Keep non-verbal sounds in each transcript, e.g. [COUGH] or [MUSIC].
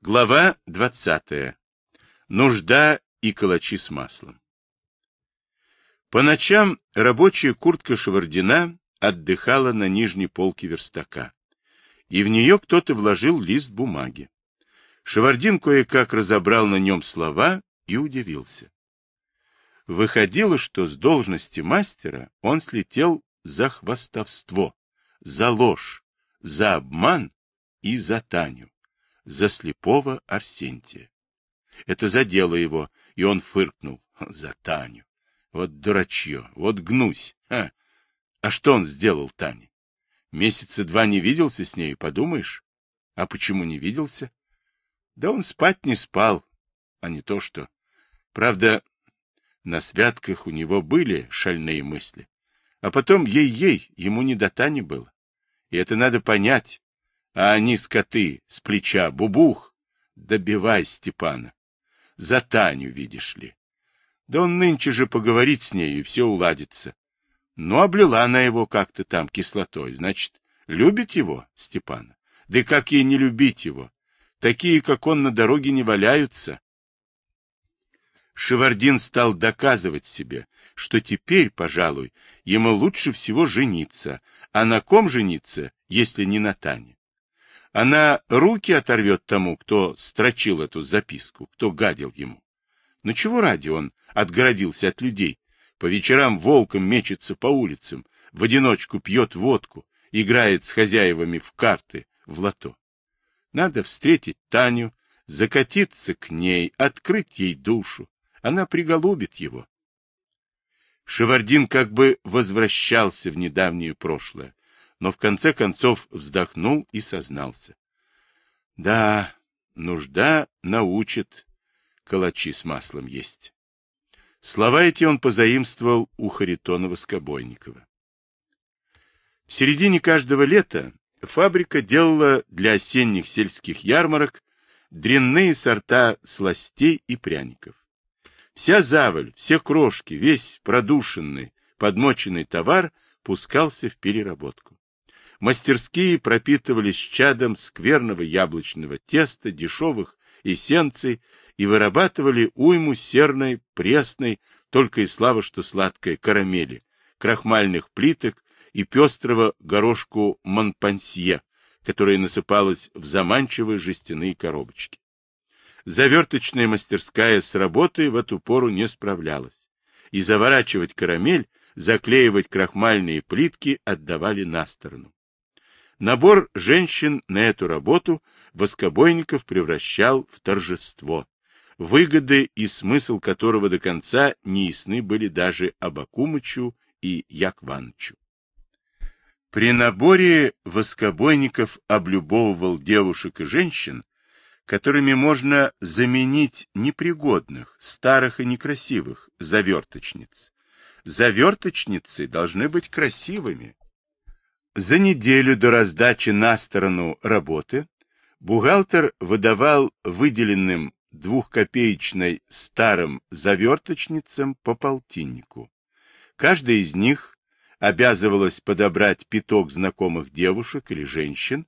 Глава 20. Нужда и калачи с маслом. По ночам рабочая куртка Шевардина отдыхала на нижней полке верстака, и в нее кто-то вложил лист бумаги. Шевардин кое-как разобрал на нем слова и удивился. Выходило, что с должности мастера он слетел за хвастовство, за ложь, за обман и за Таню за слепого Арсентия. Это задело его, и он фыркнул. За Таню. Вот дурачье, вот гнусь. А, а что он сделал Тане? Месяца два не виделся с ней, подумаешь? А почему не виделся? Да он спать не спал, а не то что. Правда, на святках у него были шальные мысли. А потом ей-ей, ему не до Тани было. И это надо понять а они, скоты, с плеча бубух, добивай Степана. За Таню, видишь ли. Да он нынче же поговорит с нею, и все уладится. Ну, облила она его как-то там кислотой, значит, любит его, Степана. Да как ей не любить его? Такие, как он, на дороге не валяются. Шевардин стал доказывать себе, что теперь, пожалуй, ему лучше всего жениться, а на ком жениться, если не на Тане? Она руки оторвет тому, кто строчил эту записку, кто гадил ему. Но чего ради он отгородился от людей? По вечерам волком мечется по улицам, в одиночку пьет водку, играет с хозяевами в карты, в лото. Надо встретить Таню, закатиться к ней, открыть ей душу. Она приголубит его. Шевардин как бы возвращался в недавнее прошлое, но в конце концов вздохнул и сознался. Да, нужда научит калачи с маслом есть. Слова эти он позаимствовал у Харитонова-Скобойникова. В середине каждого лета фабрика делала для осенних сельских ярмарок дрянные сорта сластей и пряников. Вся заваль, все крошки, весь продушенный, подмоченный товар пускался в переработку. Мастерские пропитывались чадом скверного яблочного теста, дешевых эссенций и вырабатывали уйму серной, пресной, только и слава, что сладкой карамели, крахмальных плиток и пестрого горошку монпансье, которая насыпалась в заманчивые жестяные коробочки. Заверточная мастерская с работой в эту пору не справлялась, и заворачивать карамель, заклеивать крахмальные плитки отдавали на сторону. Набор женщин на эту работу Воскобойников превращал в торжество, выгоды и смысл которого до конца не ясны были даже Абакумычу и Якванычу. При наборе Воскобойников облюбовывал девушек и женщин, которыми можно заменить непригодных, старых и некрасивых заверточниц. Заверточницы должны быть красивыми, за неделю до раздачи на сторону работы бухгалтер выдавал выделенным двухкопеечной старым заверточницам по полтиннику. Каждая из них обязывалась подобрать пяток знакомых девушек или женщин,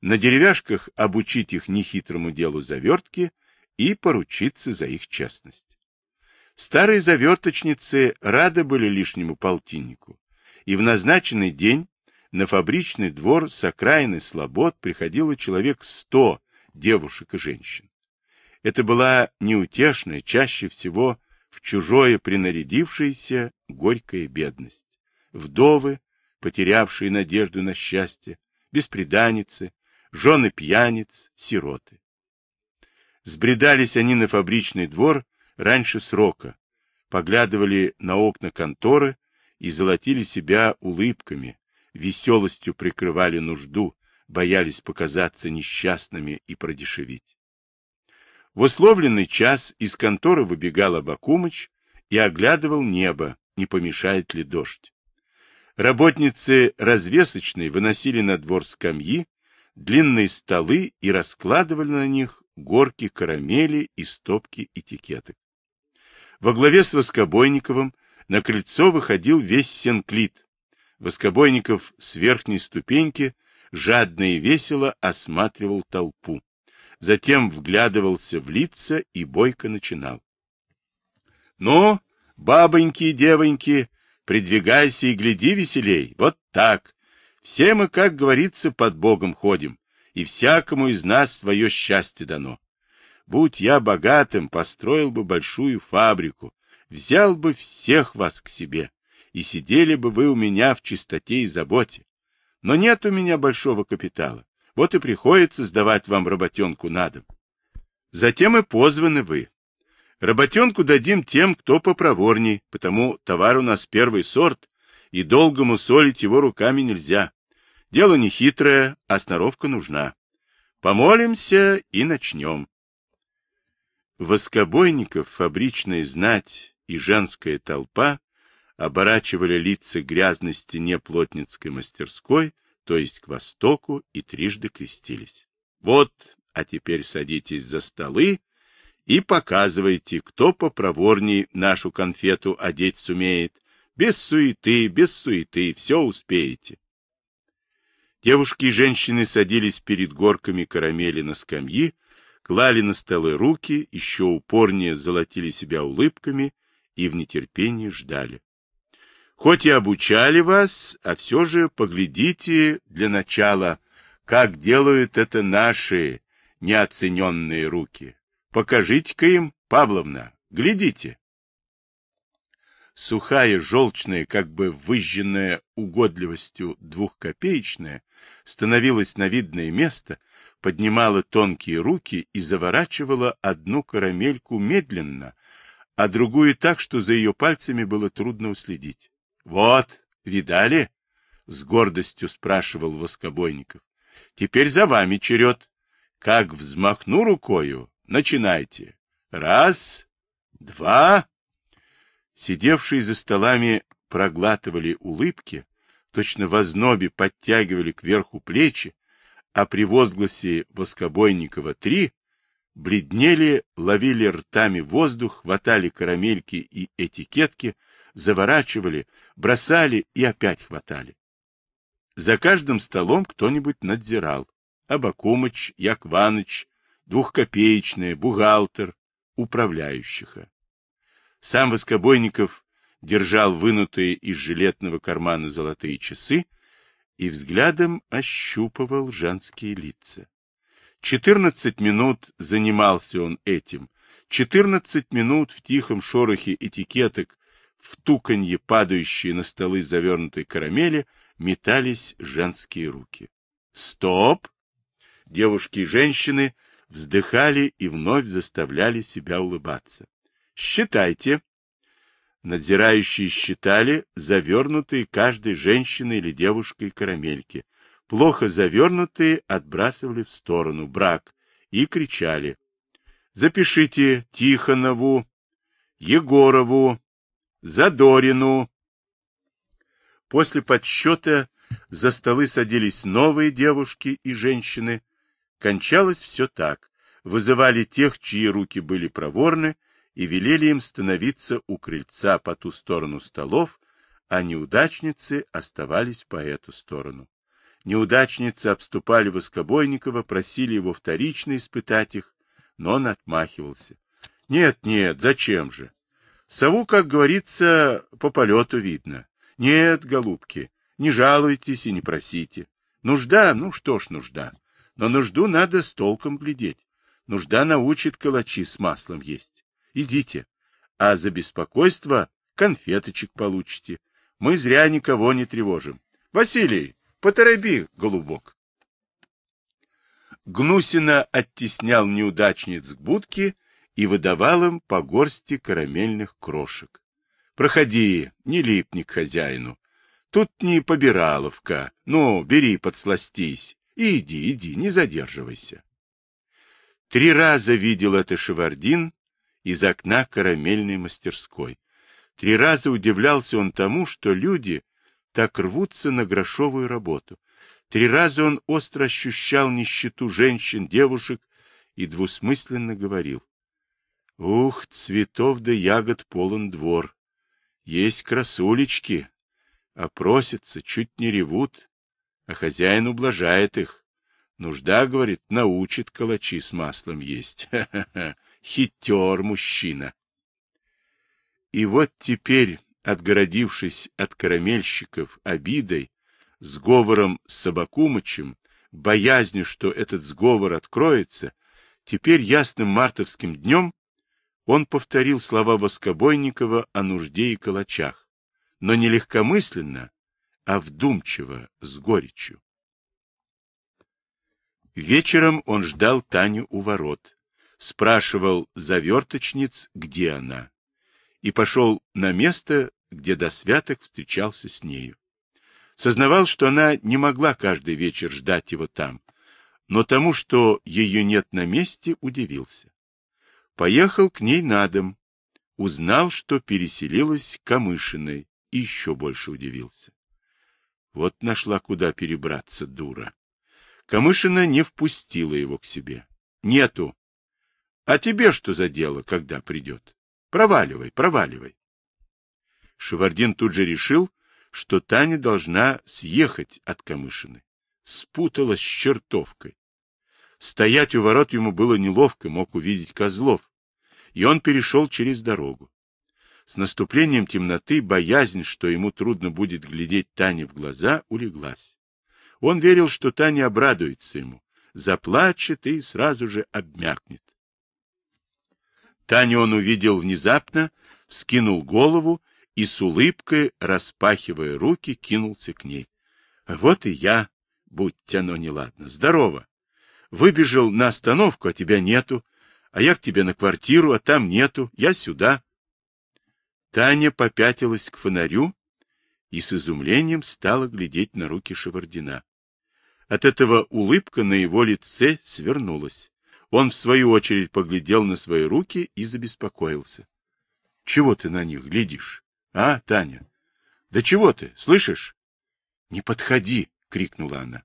на деревяшках обучить их нехитрому делу завертки и поручиться за их честность. Старые заверточницы рады были лишнему полтиннику, и в назначенный день на фабричный двор с окраины слобод приходило человек сто девушек и женщин. Это была неутешная, чаще всего в чужое принарядившаяся горькая бедность. Вдовы, потерявшие надежду на счастье, бесприданницы, жены пьяниц, сироты. Сбредались они на фабричный двор раньше срока, поглядывали на окна конторы и золотили себя улыбками, веселостью прикрывали нужду, боялись показаться несчастными и продешевить. В условленный час из конторы выбегал Абакумыч и оглядывал небо, не помешает ли дождь. Работницы развесочной выносили на двор скамьи, длинные столы и раскладывали на них горки карамели и стопки этикеток. Во главе с Воскобойниковым на крыльцо выходил весь Сенклит, Воскобойников с верхней ступеньки жадно и весело осматривал толпу. затем вглядывался в лица и бойко начинал. — Ну, бабоньки и девоньки, придвигайся и гляди веселей, вот так. Все мы, как говорится, под Богом ходим, и всякому из нас свое счастье дано. Будь я богатым, построил бы большую фабрику, взял бы всех вас к себе, и сидели бы вы у меня в чистоте и заботе. Но нет у меня большого капитала, вот и приходится сдавать вам работенку на дом. Затем и позваны вы. Работенку дадим тем, кто попроворней, потому товар у нас первый сорт, и долгому солить его руками нельзя. Дело не хитрое, а сноровка нужна. Помолимся и начнем. Воскобойников, фабричная знать и женская толпа оборачивали лица грязной стене плотницкой мастерской, то есть к востоку, и трижды крестились. Вот, а теперь садитесь за столы и показывайте, кто попроворней нашу конфету одеть сумеет. Без суеты, без суеты, все успеете. Девушки и женщины садились перед горками карамели на скамьи, клали на столы руки, еще упорнее золотили себя улыбками и в нетерпении ждали. Хоть и обучали вас, а все же поглядите для начала, как делают это наши неоцененные руки. Покажите-ка им, Павловна, глядите. Сухая, желчная, как бы выжженная угодливостью двухкопеечная, становилась на видное место, поднимала тонкие руки и заворачивала одну карамельку медленно, а другую так, что за ее пальцами было трудно уследить. Вот, видали? С гордостью спрашивал Воскобойников. Теперь за вами черед. Как взмахну рукою, начинайте. Раз, два. Сидевшие за столами проглатывали улыбки, точно в ознобе подтягивали кверху плечи, а при возгласе Воскобойникова три бледнели, ловили ртами воздух, хватали карамельки и этикетки, заворачивали, бросали и опять хватали. За каждым столом кто-нибудь надзирал. Абакумыч, Якваныч, двухкопеечная, бухгалтер, управляющих. Сам Воскобойников держал вынутые из жилетного кармана золотые часы и взглядом ощупывал женские лица. Четырнадцать минут занимался он этим, четырнадцать минут в тихом шорохе этикеток в туканье, падающие на столы завернутой карамели, метались женские руки. «Стоп!» Девушки и женщины вздыхали и вновь заставляли себя улыбаться. «Считайте!» Надзирающие считали завернутые каждой женщиной или девушкой карамельки. Плохо завернутые отбрасывали в сторону брак и кричали. «Запишите Тихонову, Егорову, Задорину. После подсчета за столы садились новые девушки и женщины. Кончалось все так. Вызывали тех, чьи руки были проворны, и велели им становиться у крыльца по ту сторону столов, а неудачницы оставались по эту сторону. Неудачницы обступали Воскобойникова, просили его вторично испытать их, но он отмахивался. — Нет, нет, зачем же? Сову, как говорится, по полету видно. Нет, голубки, не жалуйтесь и не просите. Нужда, ну что ж нужда. Но нужду надо с толком глядеть. Нужда научит калачи с маслом есть. Идите. А за беспокойство конфеточек получите. Мы зря никого не тревожим. Василий, потороби, голубок. Гнусина оттеснял неудачниц к будке и выдавал им по горсти карамельных крошек. Проходи, не липни к хозяину. Тут не побираловка. Ну, бери, подсластись. И иди, иди, не задерживайся. Три раза видел это Шевардин из окна карамельной мастерской. Три раза удивлялся он тому, что люди так рвутся на грошовую работу. Три раза он остро ощущал нищету женщин, девушек и двусмысленно говорил. Ух, цветов да ягод полон двор. Есть красулечки, а просятся, чуть не ревут, а хозяин ублажает их. Нужда, говорит, научит калачи с маслом есть. [LAUGHS] Ха-ха-ха, хитер мужчина. И вот теперь, отгородившись от карамельщиков обидой, сговором с Собакумычем, боязнью, что этот сговор откроется, теперь ясным мартовским днем он повторил слова Воскобойникова о нужде и калачах, но не легкомысленно, а вдумчиво, с горечью. Вечером он ждал Таню у ворот, спрашивал заверточниц, где она, и пошел на место, где до святок встречался с нею. Сознавал, что она не могла каждый вечер ждать его там, но тому, что ее нет на месте, удивился. Поехал к ней на дом, узнал, что переселилась к Камышиной, и еще больше удивился. Вот нашла, куда перебраться, дура. Камышина не впустила его к себе. Нету. А тебе что за дело, когда придет? Проваливай, проваливай. Шевардин тут же решил, что Таня должна съехать от Камышины. Спуталась с чертовкой. Стоять у ворот ему было неловко, мог увидеть Козлов. И он перешел через дорогу. С наступлением темноты боязнь, что ему трудно будет глядеть Тане в глаза, улеглась. Он верил, что Таня обрадуется ему, заплачет и сразу же обмякнет. Таню он увидел внезапно, вскинул голову и с улыбкой, распахивая руки, кинулся к ней. — Вот и я, будь оно неладно, здорово. Выбежал на остановку, а тебя нету, а я к тебе на квартиру, а там нету, я сюда. Таня попятилась к фонарю и с изумлением стала глядеть на руки Шевардина. От этого улыбка на его лице свернулась. Он, в свою очередь, поглядел на свои руки и забеспокоился. — Чего ты на них глядишь? А, Таня? Да чего ты, слышишь? — Не подходи! — крикнула она.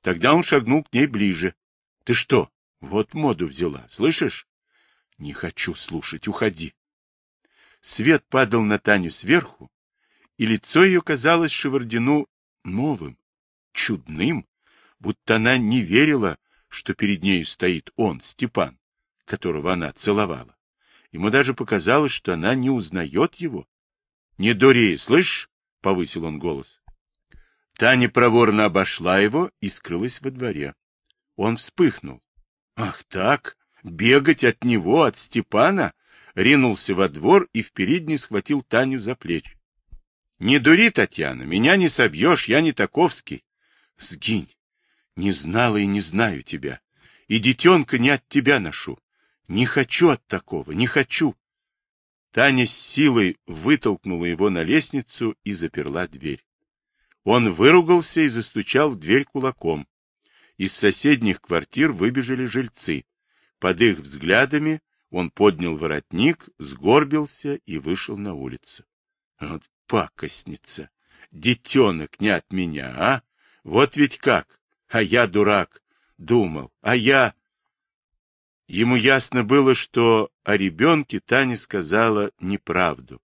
Тогда он шагнул к ней ближе. — Ты что? Вот моду взяла, слышишь? — Не хочу слушать, уходи. Свет падал на Таню сверху, и лицо ее казалось Шевардину новым, чудным, будто она не верила, что перед нею стоит он, Степан, которого она целовала. Ему даже показалось, что она не узнает его. — Не дури, слышь? — повысил он голос. Таня проворно обошла его и скрылась во дворе. Он вспыхнул. — Ах так, бегать от него, от Степана? ринулся во двор и в передней схватил Таню за плечи. — Не дури, Татьяна, меня не собьешь, я не таковский. — Сгинь. Не знала и не знаю тебя. И детенка не от тебя ношу. Не хочу от такого, не хочу. Таня с силой вытолкнула его на лестницу и заперла дверь. Он выругался и застучал в дверь кулаком. Из соседних квартир выбежали жильцы. Под их взглядами он поднял воротник, сгорбился и вышел на улицу. Вот пакостница! Детенок не от меня, а? Вот ведь как! А я дурак! Думал, а я... Ему ясно было, что о ребенке Таня сказала неправду.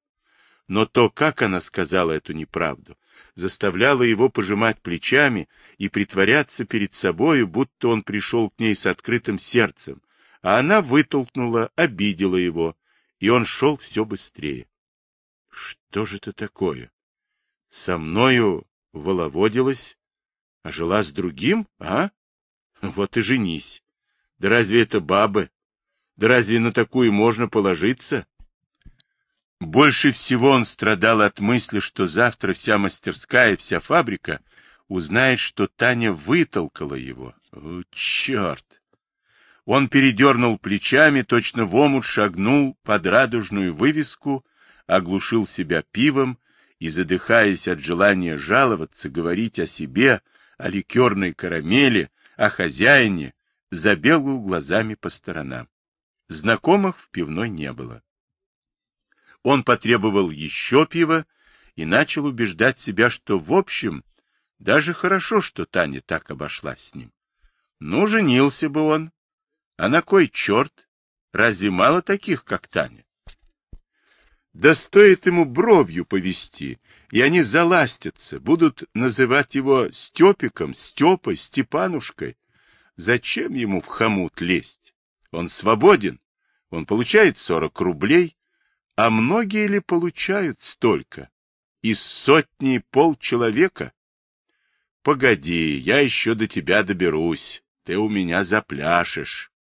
Но то, как она сказала эту неправду, заставляло его пожимать плечами и притворяться перед собою, будто он пришел к ней с открытым сердцем, а она вытолкнула, обидела его, и он шел все быстрее. Что же это такое? Со мною воловодилась, а жила с другим, а? Вот и женись. Да разве это бабы? Да разве на такую можно положиться? Больше всего он страдал от мысли, что завтра вся мастерская, вся фабрика узнает, что Таня вытолкала его. О, черт! Он передернул плечами, точно в омут шагнул под радужную вывеску, оглушил себя пивом и, задыхаясь от желания жаловаться, говорить о себе, о ликерной карамели, о хозяине, забегал глазами по сторонам. Знакомых в пивной не было. Он потребовал еще пива и начал убеждать себя, что, в общем, даже хорошо, что Таня так обошлась с ним. Ну, женился бы он, а на кой черт? Разве мало таких, как Таня? Да стоит ему бровью повести, и они заластятся, будут называть его Степиком, Степой, Степанушкой. Зачем ему в хомут лезть? Он свободен, он получает сорок рублей, а многие ли получают столько? Из сотни полчеловека? Погоди, я еще до тебя доберусь, ты у меня запляшешь.